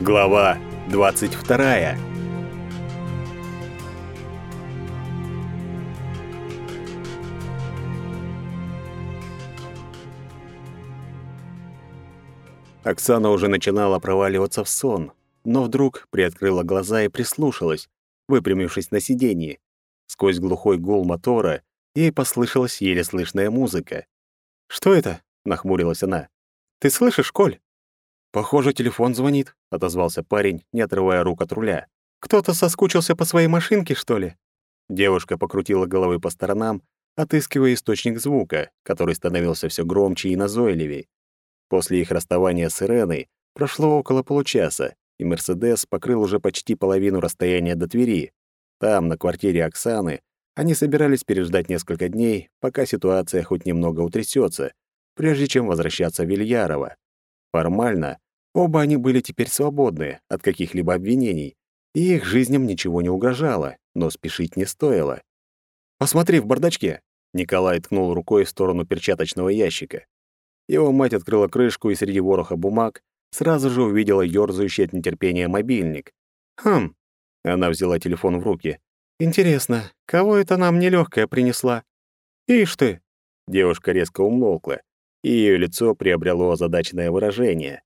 Глава 22. Оксана уже начинала проваливаться в сон, но вдруг приоткрыла глаза и прислушалась, выпрямившись на сиденье. Сквозь глухой гул мотора ей послышалась еле слышная музыка. «Что это?» — нахмурилась она. «Ты слышишь, Коль?» «Похоже, телефон звонит», — отозвался парень, не отрывая рук от руля. «Кто-то соскучился по своей машинке, что ли?» Девушка покрутила головой по сторонам, отыскивая источник звука, который становился все громче и назойливее. После их расставания с Иреной прошло около получаса, и «Мерседес» покрыл уже почти половину расстояния до Твери. Там, на квартире Оксаны, они собирались переждать несколько дней, пока ситуация хоть немного утрясётся, прежде чем возвращаться в Вильярово. Формально Оба они были теперь свободны от каких-либо обвинений, и их жизням ничего не угрожало, но спешить не стоило. «Посмотри в бардачке!» Николай ткнул рукой в сторону перчаточного ящика. Его мать открыла крышку и среди вороха бумаг сразу же увидела ёрзающий от нетерпения мобильник. «Хм!» Она взяла телефон в руки. «Интересно, кого это нам нелёгкая принесла?» «Ишь ты!» Девушка резко умолкла, и её лицо приобрело озадаченное выражение.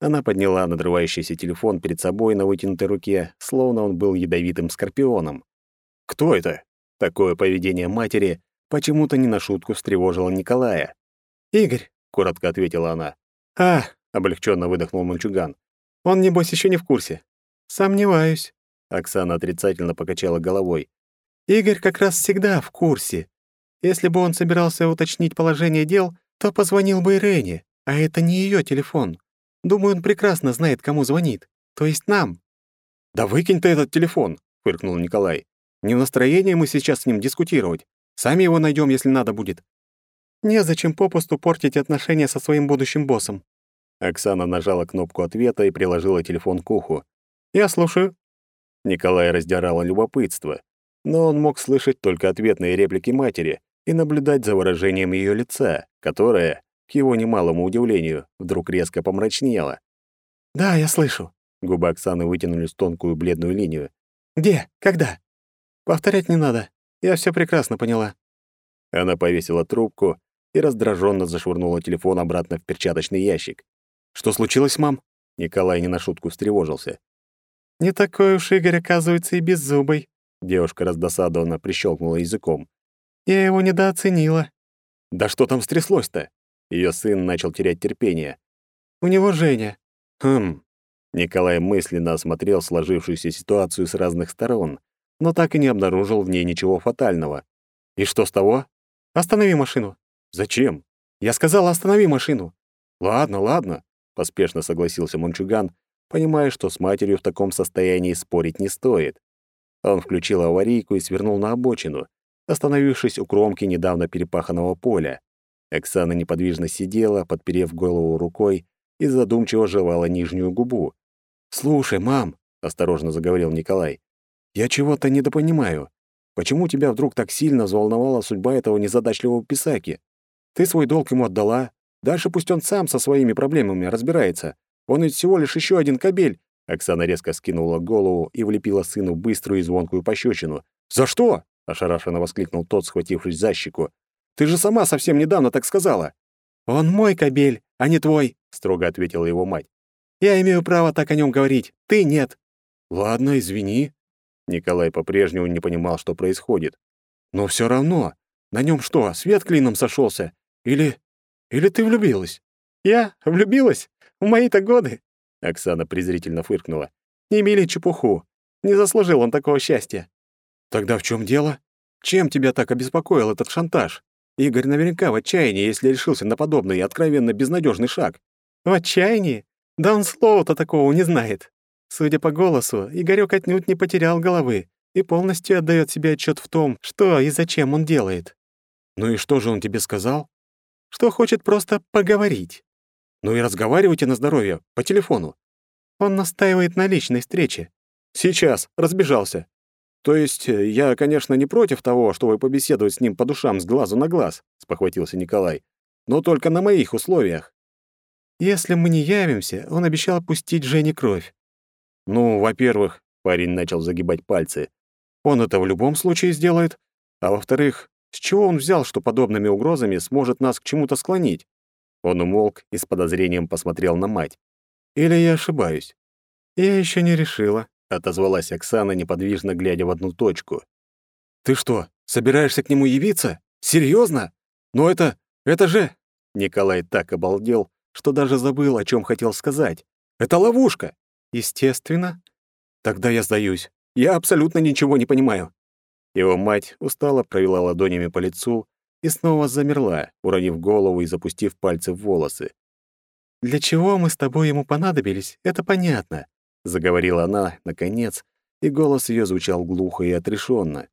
Она подняла надрывающийся телефон перед собой на вытянутой руке, словно он был ядовитым скорпионом. «Кто это?» Такое поведение матери почему-то не на шутку встревожило Николая. «Игорь», — коротко ответила она. «А», — облегченно выдохнул мальчуган. «Он, небось, еще не в курсе». «Сомневаюсь», — Оксана отрицательно покачала головой. «Игорь как раз всегда в курсе. Если бы он собирался уточнить положение дел, то позвонил бы Ирене, а это не ее телефон. Думаю, он прекрасно знает, кому звонит. То есть нам». «Да выкинь ты этот телефон», — фыркнул Николай. «Не в настроении мы сейчас с ним дискутировать. Сами его найдем, если надо будет». «Незачем попусту портить отношения со своим будущим боссом». Оксана нажала кнопку ответа и приложила телефон к уху. «Я слушаю». Николай раздирало любопытство, но он мог слышать только ответные реплики матери и наблюдать за выражением ее лица, которое, к его немалому удивлению, вдруг резко помрачнело. «Да, я слышу». Губы Оксаны вытянулись тонкую бледную линию. «Где? Когда?» «Повторять не надо. Я все прекрасно поняла». Она повесила трубку и раздраженно зашвырнула телефон обратно в перчаточный ящик. «Что случилось, мам?» Николай не на шутку встревожился. «Не такой уж Игорь, оказывается, и беззубый», — девушка раздосадованно прищелкнула языком. «Я его недооценила». «Да что там стряслось-то?» Ее сын начал терять терпение. «У него Женя». «Хм». Николай мысленно осмотрел сложившуюся ситуацию с разных сторон, но так и не обнаружил в ней ничего фатального. «И что с того?» «Останови машину». «Зачем?» «Я сказал, останови машину». «Ладно, ладно», — поспешно согласился Мончуган, понимая, что с матерью в таком состоянии спорить не стоит. Он включил аварийку и свернул на обочину, остановившись у кромки недавно перепаханного поля. Оксана неподвижно сидела, подперев голову рукой, и задумчиво жевала нижнюю губу. «Слушай, мам», — осторожно заговорил Николай, «я чего-то недопонимаю. Почему тебя вдруг так сильно взволновала судьба этого незадачливого писаки? Ты свой долг ему отдала. Дальше пусть он сам со своими проблемами разбирается. Он ведь всего лишь еще один кабель». Оксана резко скинула голову и влепила сыну быструю и звонкую пощечину. «За что?» — ошарашенно воскликнул тот, схватившись за щеку. Ты же сама совсем недавно так сказала». «Он мой кобель, а не твой», — строго ответила его мать. «Я имею право так о нем говорить, ты нет». «Ладно, извини». Николай по-прежнему не понимал, что происходит. «Но все равно, на нем что, свет клином сошелся? Или... или ты влюбилась?» «Я? Влюбилась? В мои-то годы?» Оксана презрительно фыркнула. «Не мели чепуху. Не заслужил он такого счастья». «Тогда в чем дело? Чем тебя так обеспокоил этот шантаж?» Игорь наверняка в отчаянии, если решился на подобный откровенно безнадежный шаг. В отчаянии? Да он слова-то такого не знает. Судя по голосу, Игорёк отнюдь не потерял головы и полностью отдает себе отчет в том, что и зачем он делает. Ну и что же он тебе сказал? Что хочет просто поговорить. Ну и разговаривайте на здоровье, по телефону. Он настаивает на личной встрече. Сейчас, разбежался. «То есть э, я, конечно, не против того, чтобы побеседовать с ним по душам с глазу на глаз», — спохватился Николай. «Но только на моих условиях». «Если мы не явимся, он обещал пустить Жене кровь. Ну, во-первых, парень начал загибать пальцы. Он это в любом случае сделает. А во-вторых, с чего он взял, что подобными угрозами сможет нас к чему-то склонить? Он умолк и с подозрением посмотрел на мать. Или я ошибаюсь? Я еще не решила, отозвалась Оксана, неподвижно глядя в одну точку. Ты что, собираешься к нему явиться? Серьезно? Но это это же Николай так обалдел, что даже забыл, о чем хотел сказать. Это ловушка. Естественно. Тогда я сдаюсь. Я абсолютно ничего не понимаю. Его мать устало провела ладонями по лицу и снова замерла, уронив голову и запустив пальцы в волосы. «Для чего мы с тобой ему понадобились, это понятно», — заговорила она, наконец, и голос ее звучал глухо и отрешенно.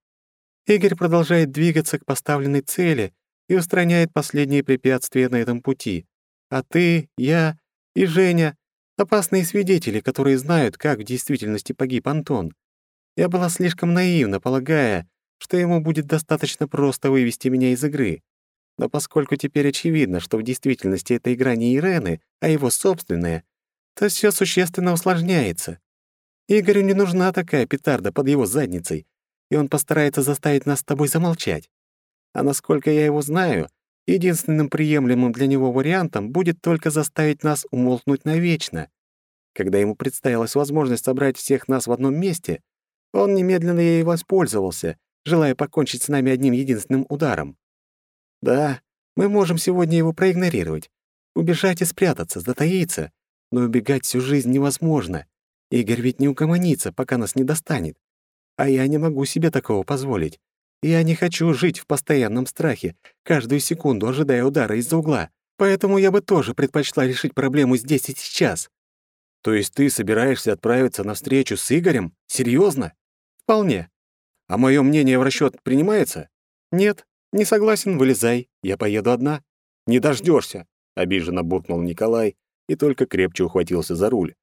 «Игорь продолжает двигаться к поставленной цели и устраняет последние препятствия на этом пути. А ты, я и Женя — опасные свидетели, которые знают, как в действительности погиб Антон. Я была слишком наивна, полагая, что ему будет достаточно просто вывести меня из игры. Но поскольку теперь очевидно, что в действительности эта игра не Ирены, а его собственная, то все существенно усложняется. Игорю не нужна такая петарда под его задницей, и он постарается заставить нас с тобой замолчать. А насколько я его знаю, единственным приемлемым для него вариантом будет только заставить нас умолкнуть навечно. Когда ему представилась возможность собрать всех нас в одном месте, он немедленно ей воспользовался, желая покончить с нами одним единственным ударом. Да, мы можем сегодня его проигнорировать, убежать и спрятаться, затаиться, но убегать всю жизнь невозможно. Игорь ведь не угомонится, пока нас не достанет. А я не могу себе такого позволить. Я не хочу жить в постоянном страхе, каждую секунду ожидая удара из-за угла. Поэтому я бы тоже предпочла решить проблему здесь и сейчас. То есть ты собираешься отправиться на встречу с Игорем? Серьезно? Вполне. А мое мнение в расчет принимается? Нет, не согласен, вылезай. Я поеду одна. Не дождешься, обиженно буркнул Николай и только крепче ухватился за руль.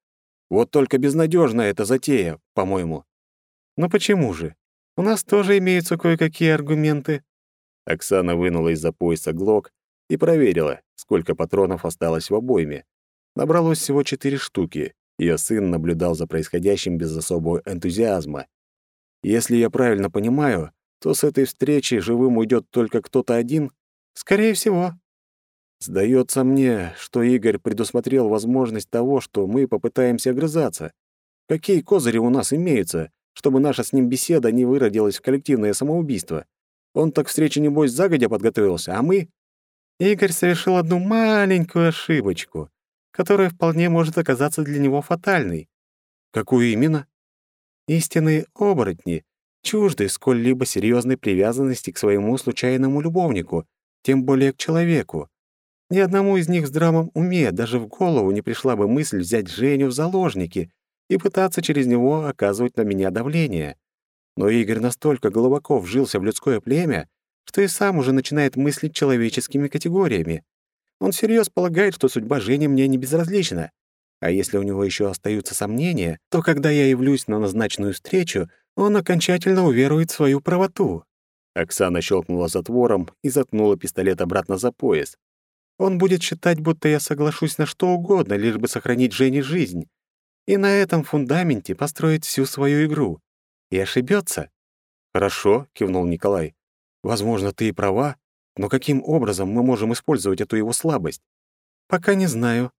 Вот только безнадежная эта затея, по-моему. Но почему же? У нас тоже имеются кое-какие аргументы». Оксана вынула из-за пояса глок и проверила, сколько патронов осталось в обойме. Набралось всего четыре штуки. Ее сын наблюдал за происходящим без особого энтузиазма. «Если я правильно понимаю, то с этой встречи живым уйдет только кто-то один?» «Скорее всего». «Сдается мне, что Игорь предусмотрел возможность того, что мы попытаемся огрызаться. Какие козыри у нас имеются, чтобы наша с ним беседа не выродилась в коллективное самоубийство. Он так встрече, небось, загодя подготовился, а мы... Игорь совершил одну маленькую ошибочку, которая вполне может оказаться для него фатальной. Какую именно? Истинные оборотни чужды сколь-либо серьезной привязанности к своему случайному любовнику, тем более к человеку. Ни одному из них в здравом уме даже в голову не пришла бы мысль взять Женю в заложники и пытаться через него оказывать на меня давление. Но Игорь настолько глубоко вжился в людское племя, что и сам уже начинает мыслить человеческими категориями. Он всерьез полагает, что судьба Жени мне не безразлична. А если у него еще остаются сомнения, то когда я явлюсь на назначенную встречу, он окончательно уверует в свою правоту. Оксана щелкнула затвором и заткнула пистолет обратно за пояс. Он будет считать, будто я соглашусь на что угодно, лишь бы сохранить Жене жизнь и на этом фундаменте построить всю свою игру. И ошибется. «Хорошо», — кивнул Николай. «Возможно, ты и права, но каким образом мы можем использовать эту его слабость?» «Пока не знаю.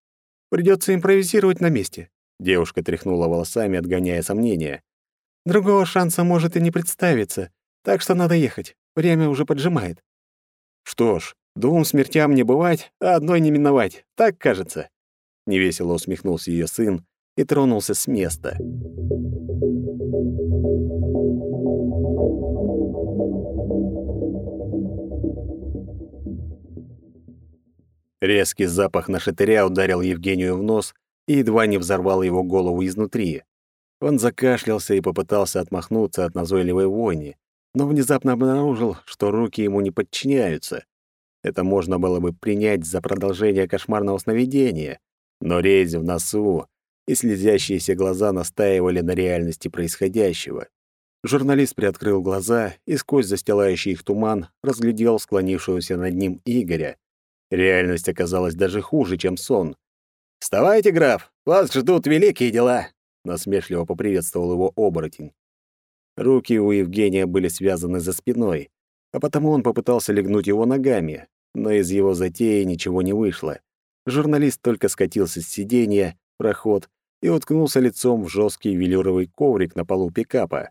Придется импровизировать на месте». Девушка тряхнула волосами, отгоняя сомнения. «Другого шанса может и не представиться, так что надо ехать. Время уже поджимает». «Что ж, двум смертям не бывать, а одной не миновать, так кажется». Невесело усмехнулся ее сын, и тронулся с места. Резкий запах нашатыря ударил Евгению в нос и едва не взорвал его голову изнутри. Он закашлялся и попытался отмахнуться от назойливой вони, но внезапно обнаружил, что руки ему не подчиняются. Это можно было бы принять за продолжение кошмарного сновидения, но резь в носу, и слезящиеся глаза настаивали на реальности происходящего. Журналист приоткрыл глаза и сквозь застилающий их туман разглядел склонившегося над ним Игоря. Реальность оказалась даже хуже, чем сон. «Вставайте, граф, вас ждут великие дела!» насмешливо поприветствовал его оборотень. Руки у Евгения были связаны за спиной, а потому он попытался легнуть его ногами, но из его затеи ничего не вышло. Журналист только скатился с сиденья, проход, и уткнулся лицом в жесткий велюровый коврик на полу пикапа.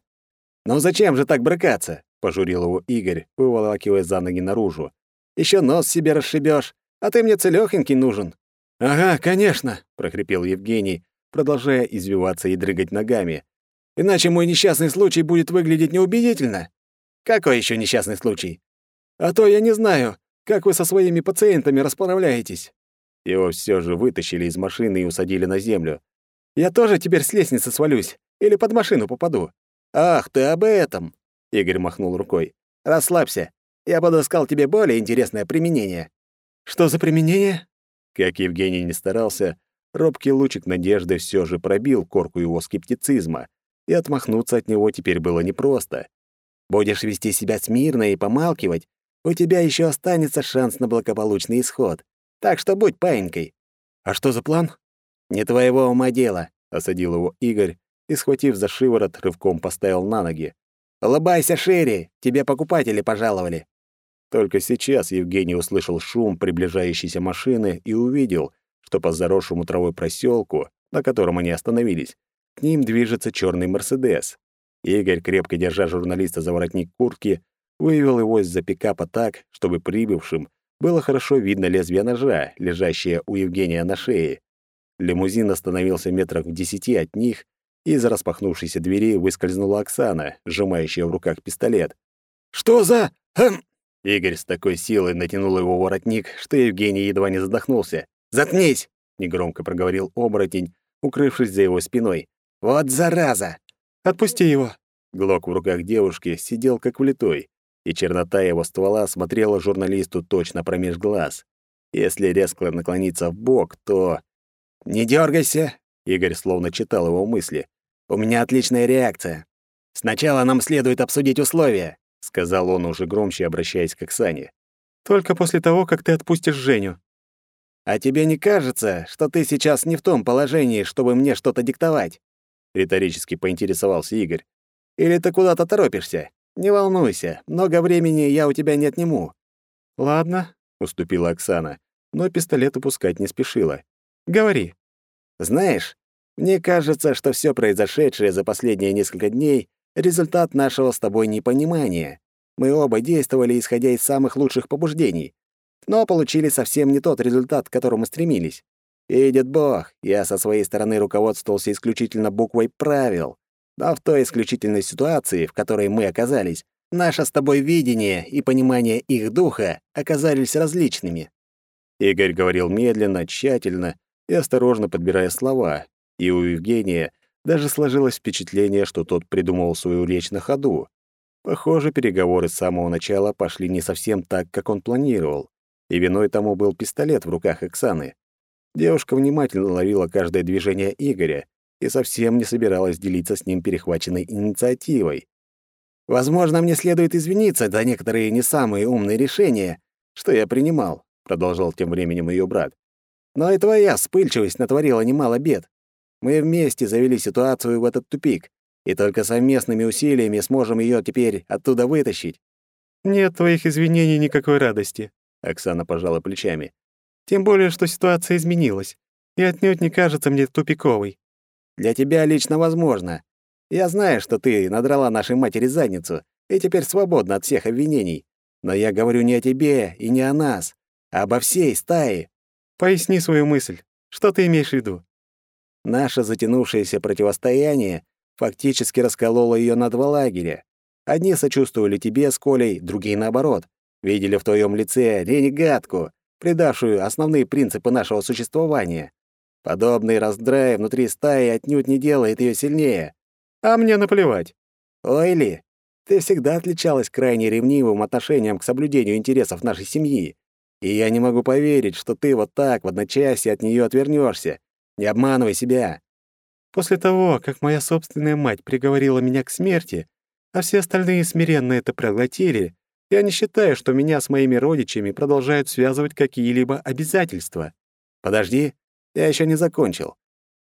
«Ну зачем же так брыкаться?» — пожурил его Игорь, выволакивая за ноги наружу. Еще нос себе расшибешь, а ты мне целёхонький нужен». «Ага, конечно», — прохрипел Евгений, продолжая извиваться и дрыгать ногами. «Иначе мой несчастный случай будет выглядеть неубедительно». «Какой еще несчастный случай?» «А то я не знаю, как вы со своими пациентами расправляетесь». Его все же вытащили из машины и усадили на землю. «Я тоже теперь с лестницы свалюсь или под машину попаду?» «Ах, ты об этом!» — Игорь махнул рукой. «Расслабься. Я подыскал тебе более интересное применение». «Что за применение?» Как Евгений не старался, робкий лучик надежды все же пробил корку его скептицизма, и отмахнуться от него теперь было непросто. «Будешь вести себя смирно и помалкивать, у тебя еще останется шанс на благополучный исход. Так что будь паинькой». «А что за план?» «Не твоего ума дело», — осадил его Игорь и, схватив за шиворот, рывком поставил на ноги. «Улыбайся шире, тебе покупатели пожаловали». Только сейчас Евгений услышал шум приближающейся машины и увидел, что по заросшему травой проселку, на котором они остановились, к ним движется черный Мерседес. Игорь, крепко держа журналиста за воротник куртки, вывел его из-за пикапа так, чтобы прибывшим было хорошо видно лезвие ножа, лежащее у Евгения на шее. Лимузин остановился метрах в десяти от них, и из распахнувшейся двери выскользнула Оксана, сжимающая в руках пистолет. «Что за... Хм, Игорь с такой силой натянул его воротник, что Евгений едва не задохнулся. «Заткнись!» — негромко проговорил оборотень, укрывшись за его спиной. «Вот зараза!» «Отпусти его!» Глок в руках девушки сидел как влитой, и чернота его ствола смотрела журналисту точно промеж глаз. Если резко наклониться в бок, то... «Не дергайся!» — Игорь словно читал его мысли. «У меня отличная реакция. Сначала нам следует обсудить условия сказал он уже громче, обращаясь к Оксане. Только после того, как ты отпустишь Женю. А тебе не кажется, что ты сейчас не в том положении, чтобы мне что-то диктовать? Риторически поинтересовался Игорь. Или ты куда-то торопишься? Не волнуйся, много времени я у тебя не отниму. Ладно, уступила Оксана, но пистолет упускать не спешила. Говори. Знаешь, мне кажется, что все произошедшее за последние несколько дней Результат нашего с тобой непонимания. Мы оба действовали, исходя из самых лучших побуждений, но получили совсем не тот результат, к которому стремились. Видит Бог, я со своей стороны руководствовался исключительно буквой правил, но в той исключительной ситуации, в которой мы оказались, наше с тобой видение и понимание их духа оказались различными. Игорь говорил медленно, тщательно и осторожно подбирая слова, и у Евгения даже сложилось впечатление, что тот придумал свою речь на ходу. Похоже, переговоры с самого начала пошли не совсем так, как он планировал, и виной тому был пистолет в руках Оксаны. Девушка внимательно ловила каждое движение Игоря и совсем не собиралась делиться с ним перехваченной инициативой. «Возможно, мне следует извиниться за некоторые не самые умные решения, что я принимал», — продолжал тем временем ее брат. «Но и твоя вспыльчивость натворила немало бед. Мы вместе завели ситуацию в этот тупик, и только совместными усилиями сможем ее теперь оттуда вытащить». «Нет твоих извинений никакой радости», — Оксана пожала плечами. «Тем более, что ситуация изменилась, и отнюдь не кажется мне тупиковой». «Для тебя лично возможно. Я знаю, что ты надрала нашей матери задницу и теперь свободна от всех обвинений. Но я говорю не о тебе и не о нас, а обо всей стае». «Поясни свою мысль. Что ты имеешь в виду?» Наше затянувшееся противостояние фактически раскололо ее на два лагеря. Одни сочувствовали тебе с Колей, другие наоборот. Видели в твоем лице ренегатку, предавшую основные принципы нашего существования. Подобный раздрай внутри стаи отнюдь не делает ее сильнее. А мне наплевать. Ойли, ты всегда отличалась крайне ревнивым отношением к соблюдению интересов нашей семьи. И я не могу поверить, что ты вот так в одночасье от нее отвернешься не обманывай себя. После того, как моя собственная мать приговорила меня к смерти, а все остальные смиренно это проглотили, я не считаю, что меня с моими родичами продолжают связывать какие-либо обязательства. Подожди, я еще не закончил.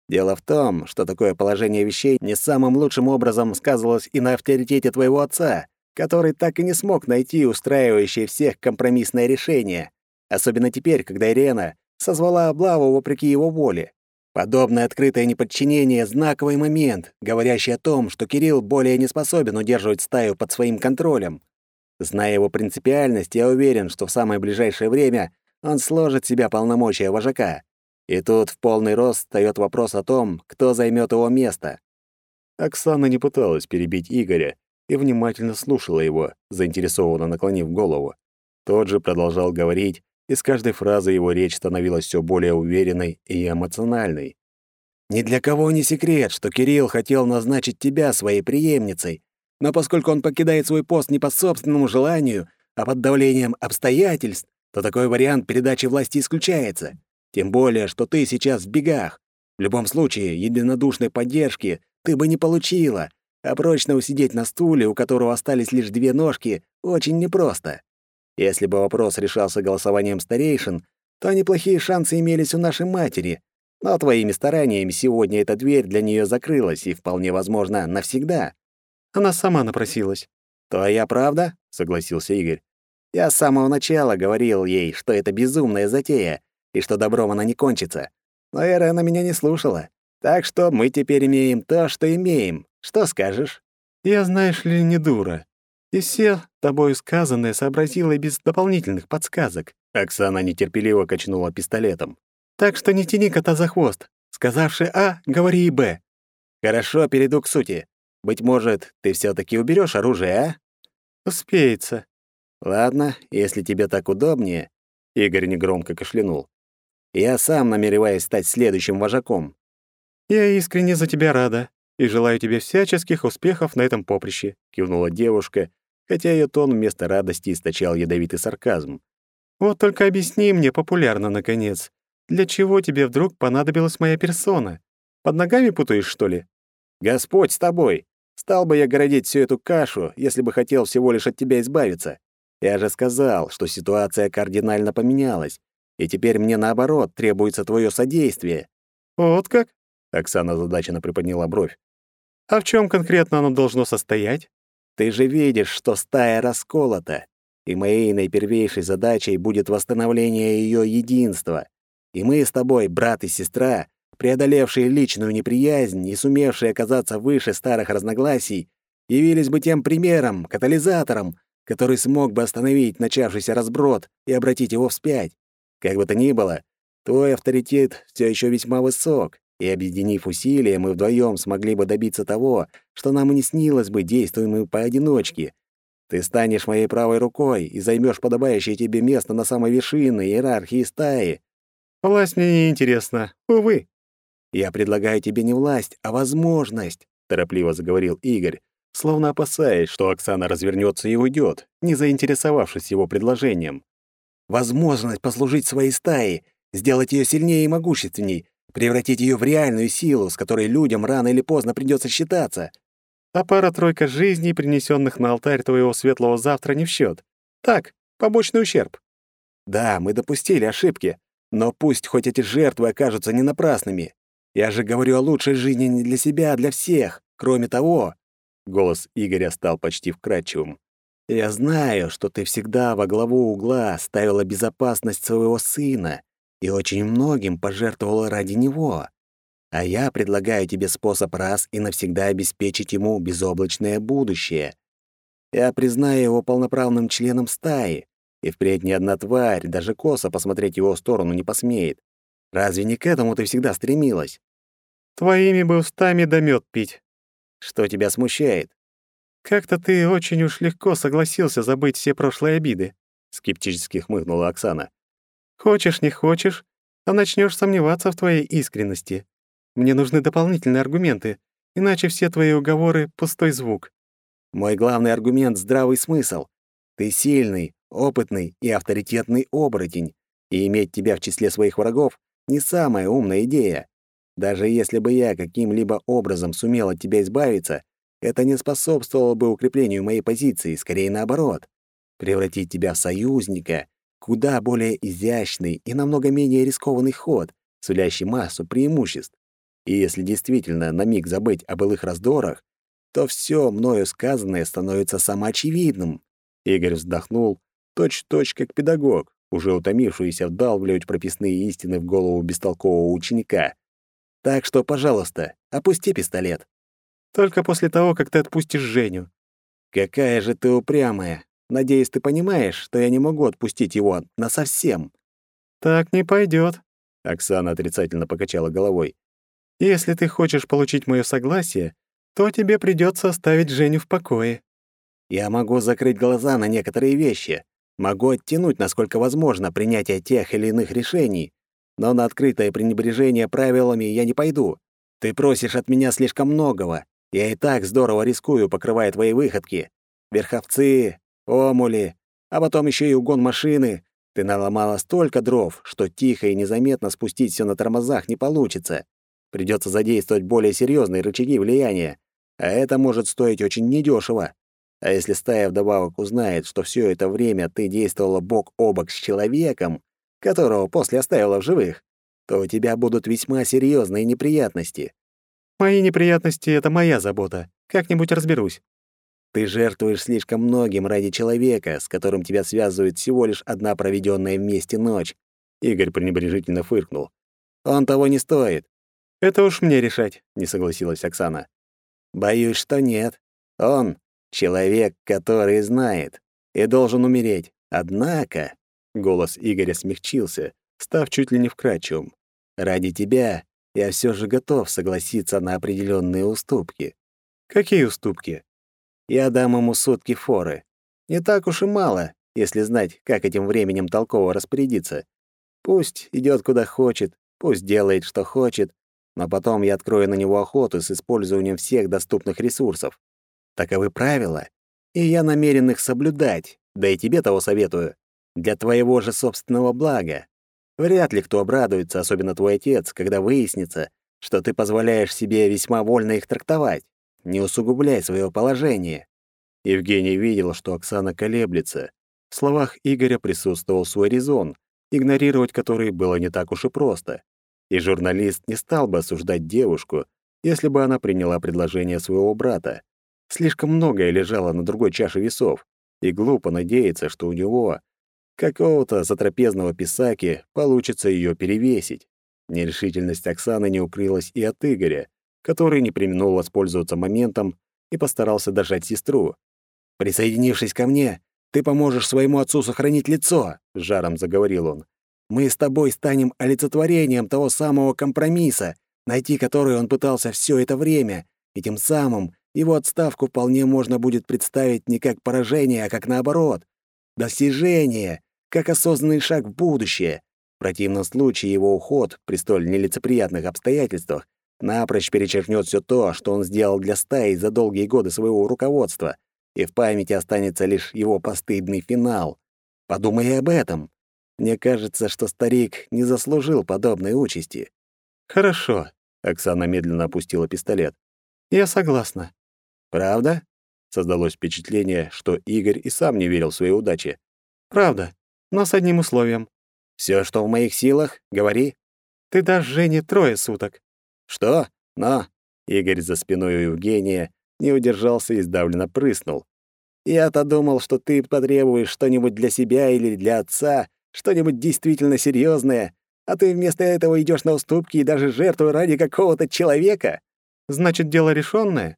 Дело в том, что такое положение вещей не самым лучшим образом сказывалось и на авторитете твоего отца, который так и не смог найти устраивающее всех компромиссное решение, особенно теперь, когда Ирена созвала облаву вопреки его воле. Подобное открытое неподчинение — знаковый момент, говорящий о том, что Кирилл более не способен удерживать стаю под своим контролем. Зная его принципиальность, я уверен, что в самое ближайшее время он сложит себя полномочия вожака. И тут в полный рост встаёт вопрос о том, кто займёт его место. Оксана не пыталась перебить Игоря и внимательно слушала его, заинтересованно наклонив голову. Тот же продолжал говорить, и с каждой фразой его речь становилась всё более уверенной и эмоциональной. «Ни для кого не секрет, что Кирилл хотел назначить тебя своей преемницей, но поскольку он покидает свой пост не по собственному желанию, а под давлением обстоятельств, то такой вариант передачи власти исключается. Тем более, что ты сейчас в бегах. В любом случае, единодушной поддержки ты бы не получила, а прочно усидеть на стуле, у которого остались лишь две ножки, очень непросто. Если бы вопрос решался голосованием старейшин, то неплохие шансы имелись у нашей матери, но твоими стараниями сегодня эта дверь для нее закрылась и, вполне возможно, навсегда. Она сама напросилась. «Твоя правда?» — согласился Игорь. «Я с самого начала говорил ей, что это безумная затея, и что добром она не кончится. Но Эра на меня не слушала. Так что мы теперь имеем то, что имеем. Что скажешь? Я, знаешь ли, не дура. И все тобой сказанное сообразила и без дополнительных подсказок. Оксана нетерпеливо качнула пистолетом. Так что не тяни кота за хвост. Сказавши А, говори и Б. Хорошо, перейду к сути. Быть может, ты все таки уберешь оружие, а? Успеется. Ладно, если тебе так удобнее. Игорь негромко кашлянул. Я сам намереваюсь стать следующим вожаком. Я искренне за тебя рада и желаю тебе всяческих успехов на этом поприще, кивнула девушка, хотя ее тон вместо радости источал ядовитый сарказм. Вот только объясни мне популярно наконец, для чего тебе вдруг понадобилась моя персона? Под ногами путаешь, что ли? Господь с тобой. Стал бы я городить всю эту кашу, если бы хотел всего лишь от тебя избавиться. Я же сказал, что ситуация кардинально поменялась, и теперь мне, наоборот, требуется твое содействие». «Вот как?» — Оксана задаченно приподняла бровь. «А в чем конкретно оно должно состоять?» «Ты же видишь, что стая расколота, и моей наипервейшей задачей будет восстановление ее единства. И мы с тобой, брат и сестра, преодолевшие личную неприязнь и сумевшие оказаться выше старых разногласий, явились бы тем примером, катализатором, который смог бы остановить начавшийся разброд и обратить его вспять. Как бы то ни было, твой авторитет все еще весьма высок, и, объединив усилия, мы вдвоем смогли бы добиться того, что нам и не снилось бы, действуем мы поодиночке. Ты станешь моей правой рукой и займешь подобающее тебе место на самой вершине иерархии стаи. Власть мне не увы. Я предлагаю тебе не власть, а возможность, торопливо заговорил Игорь, словно опасаясь, что Оксана развернется и уйдет, не заинтересовавшись его предложением возможность послужить своей стае, сделать ее сильнее и могущественней, превратить ее в реальную силу, с которой людям рано или поздно придется считаться. А пара-тройка жизней, принесенных на алтарь твоего светлого завтра, не в счет. Так, побочный ущерб. Да, мы допустили ошибки, но пусть хоть эти жертвы окажутся не напрасными. Я же говорю о лучшей жизни не для себя, а для всех. Кроме того, голос Игоря стал почти вкрадчивым. Я знаю, что ты всегда во главу угла ставила безопасность своего сына и очень многим пожертвовала ради него. А я предлагаю тебе способ раз и навсегда обеспечить ему безоблачное будущее. Я признаю его полноправным членом стаи, и впредь ни одна тварь, даже косо посмотреть его сторону не посмеет. Разве не к этому ты всегда стремилась? Твоими бы устами да мёд пить. Что тебя смущает? «Как-то ты очень уж легко согласился забыть все прошлые обиды», — скептически хмыкнула Оксана. «Хочешь, не хочешь, а начнешь сомневаться в твоей искренности. Мне нужны дополнительные аргументы, иначе все твои уговоры — пустой звук». «Мой главный аргумент — здравый смысл. Ты сильный, опытный и авторитетный оборотень, и иметь тебя в числе своих врагов — не самая умная идея. Даже если бы я каким-либо образом сумел от тебя избавиться, это не способствовало бы укреплению моей позиции, скорее наоборот. Превратить тебя в союзника — куда более изящный и намного менее рискованный ход, сулящий массу преимуществ. И если действительно на миг забыть о былых раздорах, то все мною сказанное становится самоочевидным. Игорь вздохнул, точь-точь как педагог, уже утомившийся вдалбливать прописные истины в голову бестолкового ученика. Так что, пожалуйста, опусти пистолет. Только после того, как ты отпустишь Женю. Какая же ты упрямая. Надеюсь, ты понимаешь, что я не могу отпустить его насовсем. Так не пойдет. Оксана отрицательно покачала головой. Если ты хочешь получить моё согласие, то тебе придётся оставить Женю в покое. Я могу закрыть глаза на некоторые вещи, могу оттянуть, насколько возможно, принятие тех или иных решений, но на открытое пренебрежение правилами я не пойду. Ты просишь от меня слишком многого. Я и так здорово рискую, покрывая твои выходки. Верховцы, омули, а потом ещё и угон машины. Ты наломала столько дров, что тихо и незаметно спустить всё на тормозах не получится. Придётся задействовать более серьёзные рычаги влияния, а это может стоить очень недёшево. А если стая вдобавок узнает, что все это время ты действовала бок о бок с человеком, которого после оставила в живых, то у тебя будут весьма серьезные неприятности. Мои неприятности — это моя забота. Как-нибудь разберусь. Ты жертвуешь слишком многим ради человека, с которым тебя связывает всего лишь одна проведенная вместе ночь. Игорь пренебрежительно фыркнул. Он того не стоит. Это уж мне решать, не согласилась Оксана. Боюсь, что нет. Он Человек, который знает и должен умереть. Однако, голос Игоря смягчился, став чуть ли не вкрадчивым. Ради тебя я все же готов согласиться на определенные уступки. Какие уступки? Я дам ему сутки форы. Не так уж и мало, если знать, как этим временем толково распорядиться. Пусть идет куда хочет, пусть делает, что хочет, но потом я открою на него охоту с использованием всех доступных ресурсов. Таковы правила, и я намерен их соблюдать, да и тебе того советую, для твоего же собственного блага. Вряд ли кто обрадуется, особенно твой отец, когда выяснится, что ты позволяешь себе весьма вольно их трактовать. Не усугубляй своего положения. Евгений видел, что Оксана колеблется. В словах Игоря присутствовал свой резон, игнорировать который было не так уж и просто. И журналист не стал бы осуждать девушку, если бы она приняла предложение своего брата. Слишком многое лежало на другой чаше весов, и глупо надеяться, что у него, какого-то затрапезного писаки, получится ее перевесить. Нерешительность Оксаны не укрылась и от Игоря, который не преминул воспользоваться моментом и постарался дожать сестру. «Присоединившись ко мне, ты поможешь своему отцу сохранить лицо», — жаром заговорил он. «Мы с тобой станем олицетворением того самого компромисса, найти который он пытался все это время, и тем самым его отставку вполне можно будет представить не как поражение, а как наоборот. Достижение, как осознанный шаг в будущее. В противном случае его уход при столь нелицеприятных обстоятельствах напрочь перечеркнет все то, что он сделал для стаи за долгие годы своего руководства, и в памяти останется лишь его постыдный финал. Подумай об этом. Мне кажется, что старик не заслужил подобной участи. Хорошо, Оксана медленно опустила пистолет. Я согласна. «Правда?» Создалось впечатление, что Игорь и сам не верил в своей удаче. «Правда, но с одним условием». Все, что в моих силах, говори». «Ты дашь Жене трое суток». «Что? Но...» Игорь за спиной у Евгения не удержался и сдавленно прыснул. «Я-то думал, что ты потребуешь что-нибудь для себя или для отца, что-нибудь действительно серьезное, а ты вместо этого идешь на уступки и даже жертву ради какого-то человека». «Значит, дело решенное?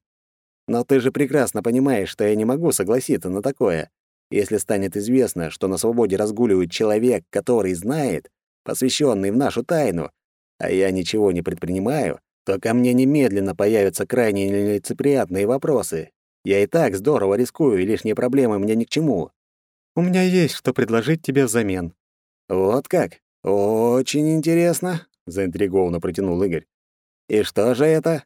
Но ты же прекрасно понимаешь, что я не могу согласиться на такое. Если станет известно, что на свободе разгуливает человек, который знает, посвященный в нашу тайну, а я ничего не предпринимаю, то ко мне немедленно появятся крайне нелицеприятные вопросы. Я и так здорово рискую, и лишние проблемы мне ни к чему. У меня есть что предложить тебе взамен. Вот как? Очень интересно, заинтригованно протянул Игорь. И что же это?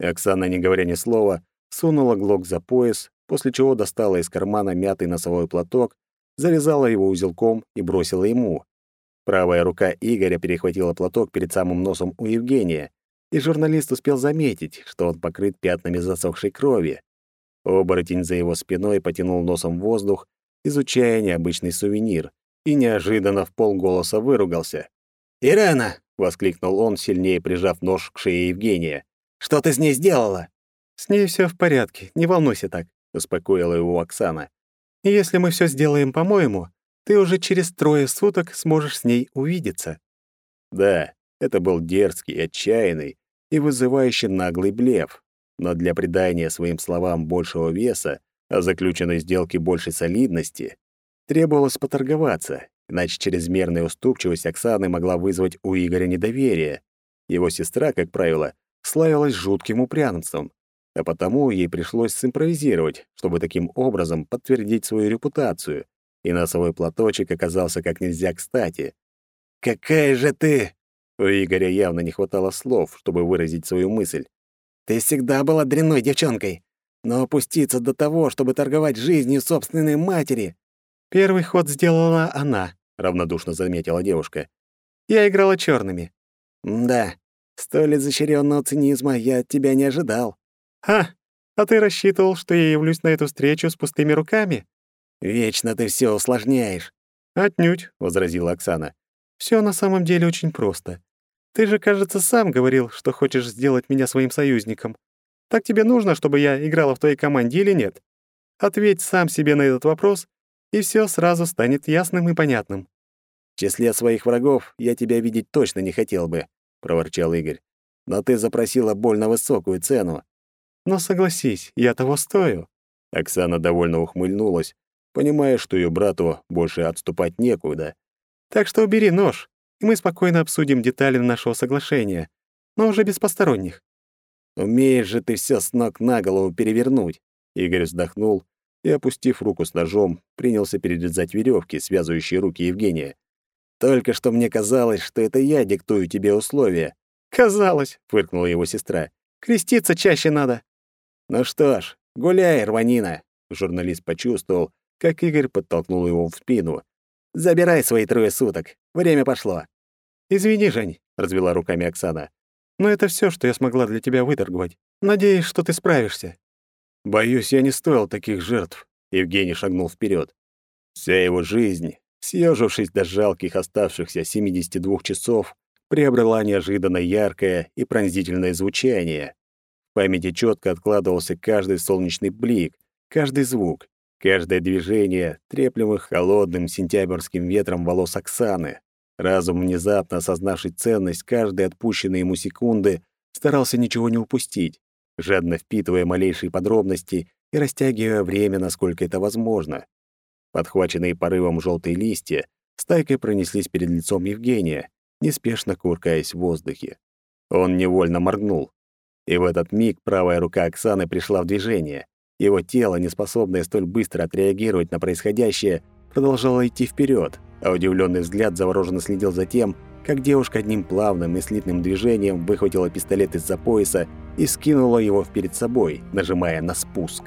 Оксана, не говоря ни слова, сунула глок за пояс, после чего достала из кармана мятый носовой платок, завязала его узелком и бросила ему. Правая рука Игоря перехватила платок перед самым носом у Евгения, и журналист успел заметить, что он покрыт пятнами засохшей крови. Оборотень за его спиной потянул носом воздух, изучая необычный сувенир, и неожиданно в полголоса выругался. «Ирена, — воскликнул он, сильнее прижав нож к шее Евгения. «Что ты с ней сделала?» «С ней все в порядке, не волнуйся так», — успокоила его Оксана. «И если мы все сделаем по-моему, ты уже через трое суток сможешь с ней увидеться». Да, это был дерзкий, отчаянный и вызывающий наглый блеф, но для придания своим словам большего веса, а заключенной сделке большей солидности, требовалось поторговаться, иначе чрезмерная уступчивость Оксаны могла вызвать у Игоря недоверие. Его сестра, как правило, славилась жутким упрямством, а потому ей пришлось симпровизировать, чтобы таким образом подтвердить свою репутацию, и носовой платочек оказался как нельзя кстати. «Какая же ты!» У Игоря явно не хватало слов, чтобы выразить свою мысль. «Ты всегда была дрянной девчонкой, но опуститься до того, чтобы торговать жизнью собственной матери...» «Первый ход сделала она», — равнодушно заметила девушка. «Я играла черными. «Да, столь изощренного цинизма я от тебя не ожидал». «Ха! А ты рассчитывал, что я явлюсь на эту встречу с пустыми руками?» «Вечно ты все усложняешь». «Отнюдь», — возразила Оксана. Все на самом деле очень просто. Ты же, кажется, сам говорил, что хочешь сделать меня своим союзником. Так тебе нужно, чтобы я играла в твоей команде или нет? Ответь сам себе на этот вопрос, и все сразу станет ясным и понятным». «В числе своих врагов я тебя видеть точно не хотел бы», — проворчал Игорь. «Но ты запросила больно высокую цену». «Но согласись, я того стою». Оксана довольно ухмыльнулась, понимая, что ее брату больше отступать некуда. «Так что убери нож, и мы спокойно обсудим детали нашего соглашения, но уже без посторонних». «Умеешь же ты все с ног на голову перевернуть», — Игорь вздохнул и, опустив руку с ножом, принялся перерезать веревки, связывающие руки Евгения. «Только что мне казалось, что это я диктую тебе условия». «Казалось», — фыркнула его сестра. «Креститься чаще надо». «Ну что ж, гуляй, рванина», — журналист почувствовал, как Игорь подтолкнул его в спину. «Забирай свои трое суток. Время пошло». «Извини, Жень», — развела руками Оксана. «Но это все, что я смогла для тебя выторговать. Надеюсь, что ты справишься». «Боюсь, я не стоил таких жертв», — Евгений шагнул вперед. Вся его жизнь, съежившись до жалких оставшихся 72 часов, приобрела неожиданно яркое и пронзительное звучание. Памяти четко откладывался каждый солнечный блик, каждый звук, каждое движение треплемых холодным сентябрьским ветром волос Оксаны. Разум, внезапно осознавший ценность каждой отпущенной ему секунды, старался ничего не упустить, жадно впитывая малейшие подробности и растягивая время, насколько это возможно. Подхваченные порывом желтые листья стайкой пронеслись перед лицом Евгения, неспешно куркаясь в воздухе. Он невольно моргнул. И в этот миг правая рука Оксаны пришла в движение. Его тело, неспособное столь быстро отреагировать на происходящее, продолжало идти вперед, а удивленный взгляд завороженно следил за тем, как девушка одним плавным и слитным движением выхватила пистолет из-за пояса и скинула его перед собой, нажимая на спуск.